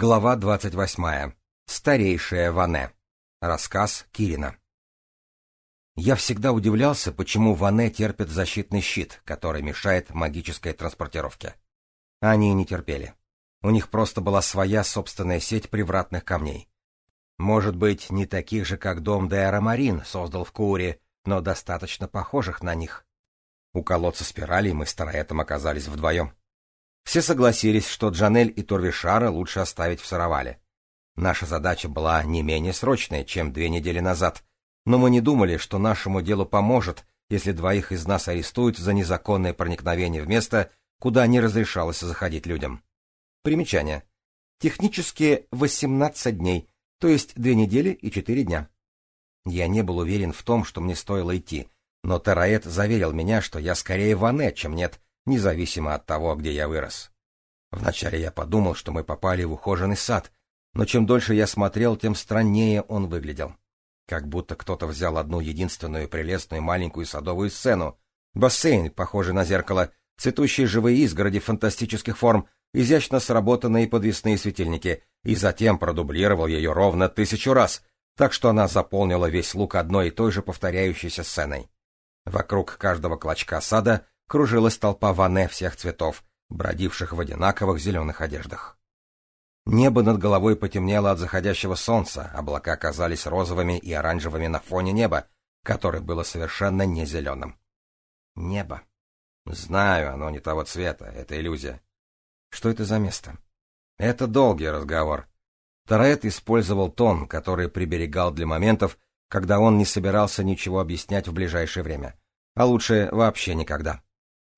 Глава 28. Старейшая Ване. Рассказ Кирина. Я всегда удивлялся, почему Ване терпит защитный щит, который мешает магической транспортировке. Они не терпели. У них просто была своя собственная сеть привратных камней. Может быть, не таких же, как дом Деарамарин создал в Куре, но достаточно похожих на них. У колодца спирали мы с Тараэтом оказались вдвоем. Все согласились, что Джанель и Турвишара лучше оставить в Саравале. Наша задача была не менее срочная, чем две недели назад, но мы не думали, что нашему делу поможет, если двоих из нас арестуют за незаконное проникновение в место, куда не разрешалось заходить людям. Примечание. Технически 18 дней, то есть две недели и четыре дня. Я не был уверен в том, что мне стоило идти, но Тараэт заверил меня, что я скорее ване, чем нет, независимо от того, где я вырос. Вначале я подумал, что мы попали в ухоженный сад, но чем дольше я смотрел, тем страннее он выглядел. Как будто кто-то взял одну единственную прелестную маленькую садовую сцену, бассейн, похожий на зеркало, цветущие живые изгороди фантастических форм, изящно сработанные подвесные светильники, и затем продублировал ее ровно тысячу раз, так что она заполнила весь лук одной и той же повторяющейся сценой. Вокруг каждого клочка сада кружилась толпа ване всех цветов, бродивших в одинаковых зеленых одеждах. Небо над головой потемнело от заходящего солнца, облака казались розовыми и оранжевыми на фоне неба, которое было совершенно не зеленым. Небо. Знаю, оно не того цвета, это иллюзия. Что это за место? Это долгий разговор. Тараэт использовал тон, который приберегал для моментов, когда он не собирался ничего объяснять в ближайшее время, а лучше вообще никогда.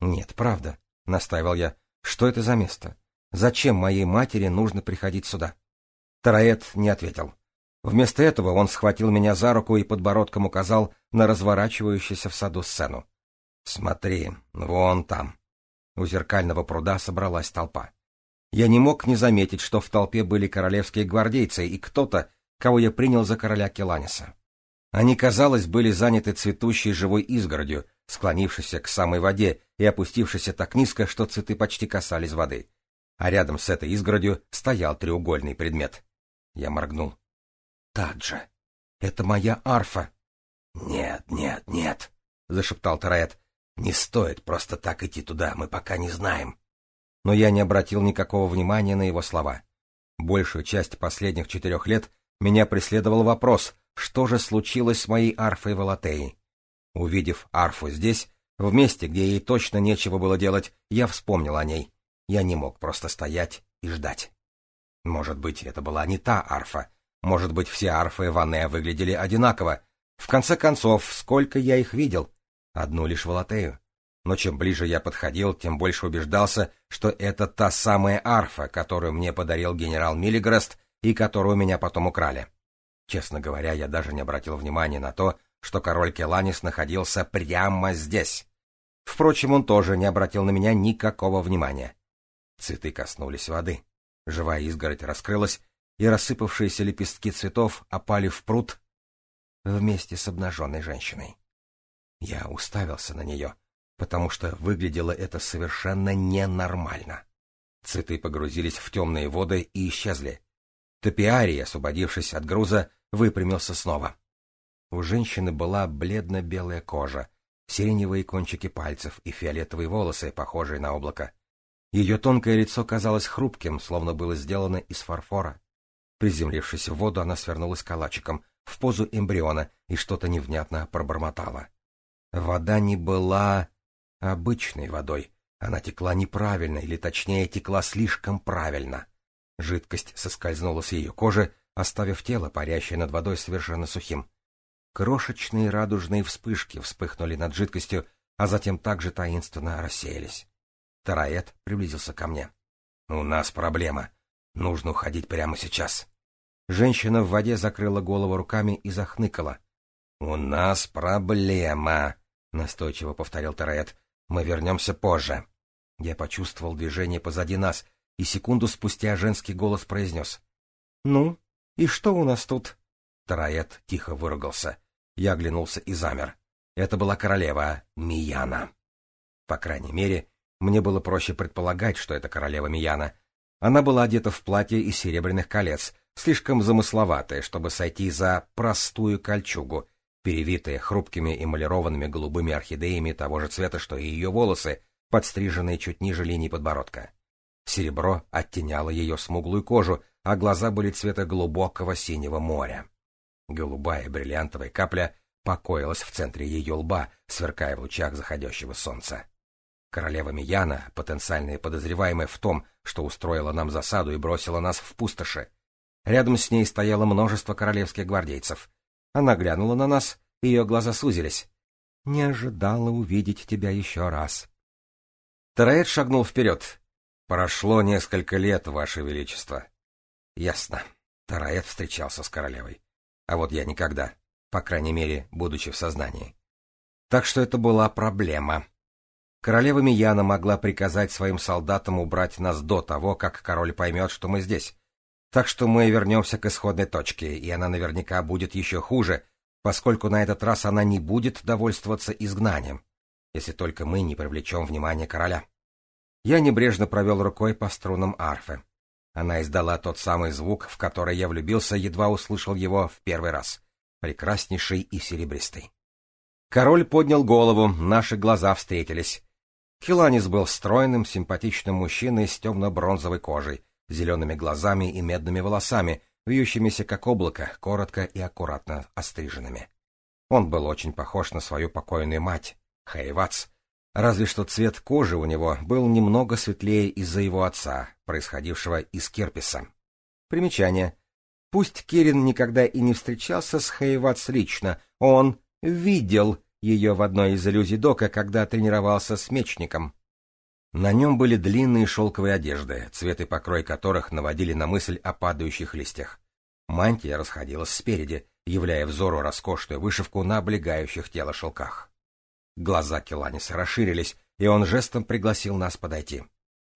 «Нет, правда», — настаивал я. «Что это за место? Зачем моей матери нужно приходить сюда?» Тараэт не ответил. Вместо этого он схватил меня за руку и подбородком указал на разворачивающуюся в саду сцену. «Смотри, вон там». У зеркального пруда собралась толпа. Я не мог не заметить, что в толпе были королевские гвардейцы и кто-то, кого я принял за короля Келаниса. Они, казалось, были заняты цветущей живой изгородью, склонившийся к самой воде и опустившийся так низко, что цветы почти касались воды. А рядом с этой изгородью стоял треугольный предмет. Я моргнул. «Таджа! Это моя арфа!» «Нет, нет, нет!» — зашептал Тараэт. «Не стоит просто так идти туда, мы пока не знаем». Но я не обратил никакого внимания на его слова. Большую часть последних четырех лет меня преследовал вопрос, что же случилось с моей арфой в Алатеи. Увидев Арфу здесь, в месте, где ей точно нечего было делать, я вспомнил о ней. Я не мог просто стоять и ждать. Может быть, это была не та арфа. Может быть, все арфы Ване выглядели одинаково. В конце концов, сколько я их видел? Одну лишь Волотею. Но чем ближе я подходил, тем больше убеждался, что это та самая арфа, которую мне подарил генерал Миллигрест и которую меня потом украли. Честно говоря, я даже не обратил внимания на то, что король Келанис находился прямо здесь. Впрочем, он тоже не обратил на меня никакого внимания. Цветы коснулись воды. Живая изгородь раскрылась, и рассыпавшиеся лепестки цветов опали в пруд вместе с обнаженной женщиной. Я уставился на нее, потому что выглядело это совершенно ненормально. Цветы погрузились в темные воды и исчезли. Топиарий, освободившись от груза, выпрямился снова. У женщины была бледно-белая кожа, сиреневые кончики пальцев и фиолетовые волосы, похожие на облако. Ее тонкое лицо казалось хрупким, словно было сделано из фарфора. Приземлившись в воду, она свернулась калачиком, в позу эмбриона, и что-то невнятно пробормотала. Вода не была обычной водой. Она текла неправильно, или точнее, текла слишком правильно. Жидкость соскользнула с ее кожи, оставив тело, парящее над водой, совершенно сухим. Крошечные радужные вспышки вспыхнули над жидкостью, а затем также таинственно рассеялись. Тараэт приблизился ко мне. «У нас проблема. Нужно уходить прямо сейчас». Женщина в воде закрыла голову руками и захныкала. «У нас проблема», — настойчиво повторил Тараэт. «Мы вернемся позже». Я почувствовал движение позади нас, и секунду спустя женский голос произнес. «Ну, и что у нас тут?» Тараэт тихо выругался. Я оглянулся и замер. Это была королева Мияна. По крайней мере, мне было проще предполагать, что это королева Мияна. Она была одета в платье из серебряных колец, слишком замысловатое, чтобы сойти за простую кольчугу, перевитые хрупкими эмалированными голубыми орхидеями того же цвета, что и ее волосы, подстриженные чуть ниже линии подбородка. Серебро оттеняло ее смуглую кожу, а глаза были цвета глубокого синего моря. Голубая бриллиантовая капля покоилась в центре ее лба, сверкая в лучах заходящего солнца. Королева Мияна, потенциальная подозреваемая в том, что устроила нам засаду и бросила нас в пустоши. Рядом с ней стояло множество королевских гвардейцев. Она глянула на нас, ее глаза сузились. «Не ожидала увидеть тебя еще раз». Тараэт шагнул вперед. «Прошло несколько лет, Ваше Величество». «Ясно». Тараэт встречался с королевой а вот я никогда, по крайней мере, будучи в сознании. Так что это была проблема. Королева Мияна могла приказать своим солдатам убрать нас до того, как король поймет, что мы здесь. Так что мы вернемся к исходной точке, и она наверняка будет еще хуже, поскольку на этот раз она не будет довольствоваться изгнанием, если только мы не привлечем внимание короля. Я небрежно провел рукой по струнам арфы. Она издала тот самый звук, в который я влюбился, едва услышал его в первый раз. Прекраснейший и серебристый. Король поднял голову, наши глаза встретились. Хиланис был стройным, симпатичным мужчиной с темно-бронзовой кожей, зелеными глазами и медными волосами, вьющимися как облако, коротко и аккуратно остриженными. Он был очень похож на свою покойную мать, Хейвац, Разве что цвет кожи у него был немного светлее из-за его отца, происходившего из Кирписа. Примечание. Пусть Кирин никогда и не встречался с Хейватс лично, он видел ее в одной из иллюзий Дока, когда тренировался с мечником. На нем были длинные шелковые одежды, цвет и покрой которых наводили на мысль о падающих листьях. Мантия расходилась спереди, являя взору роскошную вышивку на облегающих тело шелках. Глаза Келаниса расширились, и он жестом пригласил нас подойти.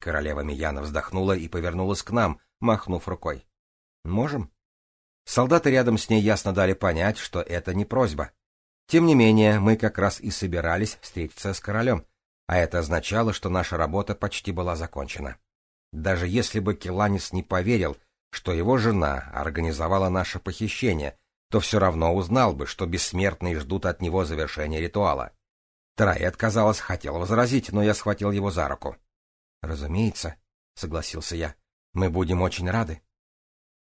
Королева Мияна вздохнула и повернулась к нам, махнув рукой. «Можем?» Солдаты рядом с ней ясно дали понять, что это не просьба. Тем не менее, мы как раз и собирались встретиться с королем, а это означало, что наша работа почти была закончена. Даже если бы Келанис не поверил, что его жена организовала наше похищение, то все равно узнал бы, что бессмертные ждут от него завершения ритуала. Тарает, казалось, хотел возразить, но я схватил его за руку. «Разумеется», — согласился я, — «мы будем очень рады».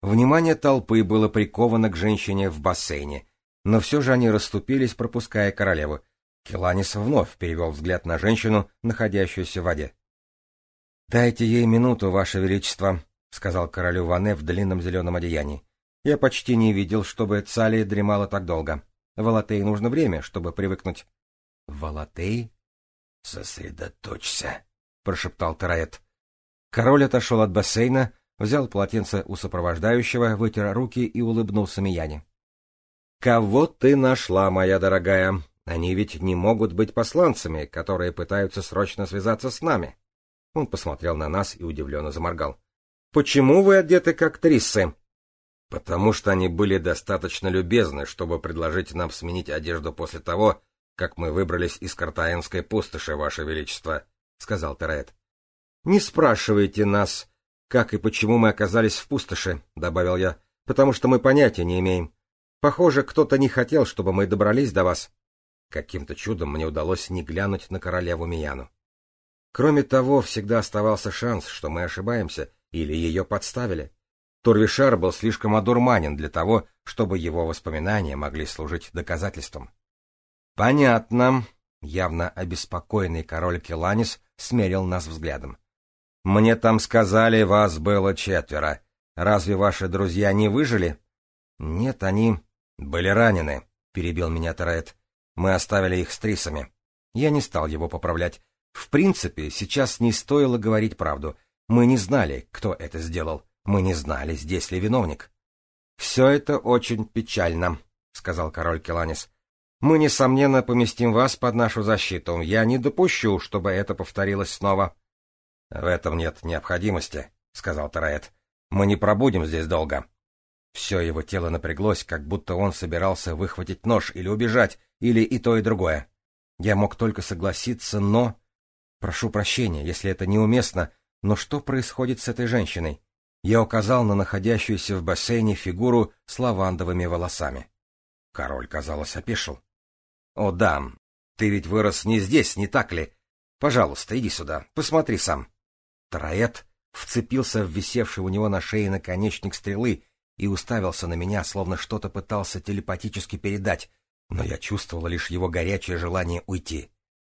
Внимание толпы было приковано к женщине в бассейне, но все же они расступились, пропуская королеву. Келанис вновь перевел взгляд на женщину, находящуюся в воде. «Дайте ей минуту, Ваше Величество», — сказал королю Ване в длинном зеленом одеянии. «Я почти не видел, чтобы Цалия дремала так долго. Валатей нужно время, чтобы привыкнуть». Волотей? — Сосредоточься, — прошептал Тараэт. Король отошел от бассейна, взял полотенце у сопровождающего, вытер руки и улыбнулся Мияне. — Кого ты нашла, моя дорогая? Они ведь не могут быть посланцами, которые пытаются срочно связаться с нами. Он посмотрел на нас и удивленно заморгал. — Почему вы одеты как трисы? — Потому что они были достаточно любезны, чтобы предложить нам сменить одежду после того, как мы выбрались из Картаенской пустоши, Ваше Величество», — сказал Терет. «Не спрашивайте нас, как и почему мы оказались в пустоши», — добавил я, — «потому что мы понятия не имеем. Похоже, кто-то не хотел, чтобы мы добрались до вас». Каким-то чудом мне удалось не глянуть на королеву Мияну. Кроме того, всегда оставался шанс, что мы ошибаемся или ее подставили. Турвишар был слишком одурманен для того, чтобы его воспоминания могли служить доказательством. Понятно. Явно обеспокоенный король Келанис смерил нас взглядом. Мне там сказали, вас было четверо. Разве ваши друзья не выжили? Нет, они были ранены, перебил меня Тарет. Мы оставили их с трисами. Я не стал его поправлять. В принципе, сейчас не стоило говорить правду. Мы не знали, кто это сделал. Мы не знали, здесь ли виновник. — Все это очень печально, — сказал король Келанис. Мы, несомненно, поместим вас под нашу защиту. Я не допущу, чтобы это повторилось снова. — В этом нет необходимости, — сказал Тараэт. — Мы не пробудем здесь долго. Все его тело напряглось, как будто он собирался выхватить нож или убежать, или и то, и другое. Я мог только согласиться, но... Прошу прощения, если это неуместно, но что происходит с этой женщиной? Я указал на находящуюся в бассейне фигуру с лавандовыми волосами. Король, казалось, опешил. — О, да. Ты ведь вырос не здесь, не так ли? Пожалуйста, иди сюда, посмотри сам. Троэт вцепился в висевший у него на шее наконечник стрелы и уставился на меня, словно что-то пытался телепатически передать, но я чувствовала лишь его горячее желание уйти.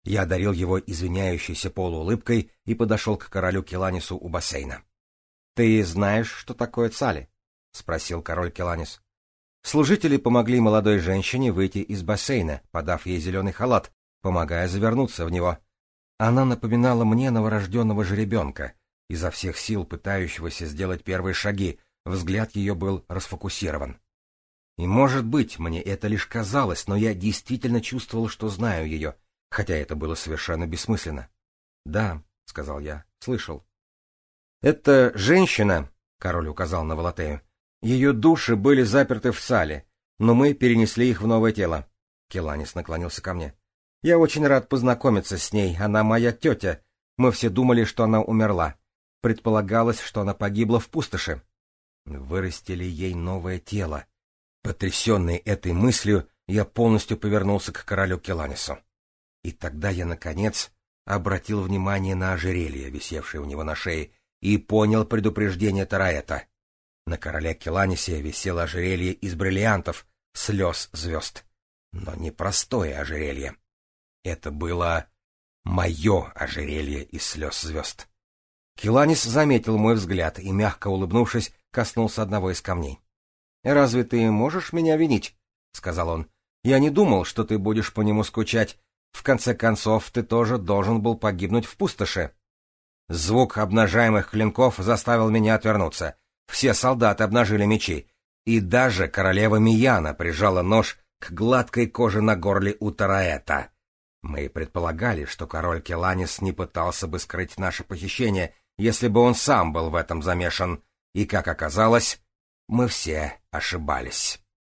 Я одарил его извиняющейся полуулыбкой и подошел к королю Келанису у бассейна. — Ты знаешь, что такое цали? — спросил король Келанис. Служители помогли молодой женщине выйти из бассейна, подав ей зеленый халат, помогая завернуться в него. Она напоминала мне новорожденного жеребенка, изо всех сил пытающегося сделать первые шаги, взгляд ее был расфокусирован. И, может быть, мне это лишь казалось, но я действительно чувствовал, что знаю ее, хотя это было совершенно бессмысленно. — Да, — сказал я, — слышал. — Это женщина, — король указал на Волотею, — ее души были заперты в сале, но мы перенесли их в новое тело. Келанис наклонился ко мне. Я очень рад познакомиться с ней, она моя тетя. Мы все думали, что она умерла. Предполагалось, что она погибла в пустоши. Вырастили ей новое тело. Потрясенный этой мыслью, я полностью повернулся к королю Келанису. И тогда я, наконец, обратил внимание на ожерелье, висевшее у него на шее, и понял предупреждение Тараэта. На короле Келанисе висело ожерелье из бриллиантов, слез звезд. Но не простое ожерелье. Это было мое ожерелье из слез звезд. Келанис заметил мой взгляд и, мягко улыбнувшись, коснулся одного из камней. — Разве ты можешь меня винить? — сказал он. — Я не думал, что ты будешь по нему скучать. В конце концов, ты тоже должен был погибнуть в пустоши. Звук обнажаемых клинков заставил меня отвернуться. Все солдаты обнажили мечи, и даже королева Мияна прижала нож к гладкой коже на горле у Тараэта. Мы предполагали, что король Келанис не пытался бы скрыть наше похищение, если бы он сам был в этом замешан, и, как оказалось, мы все ошибались.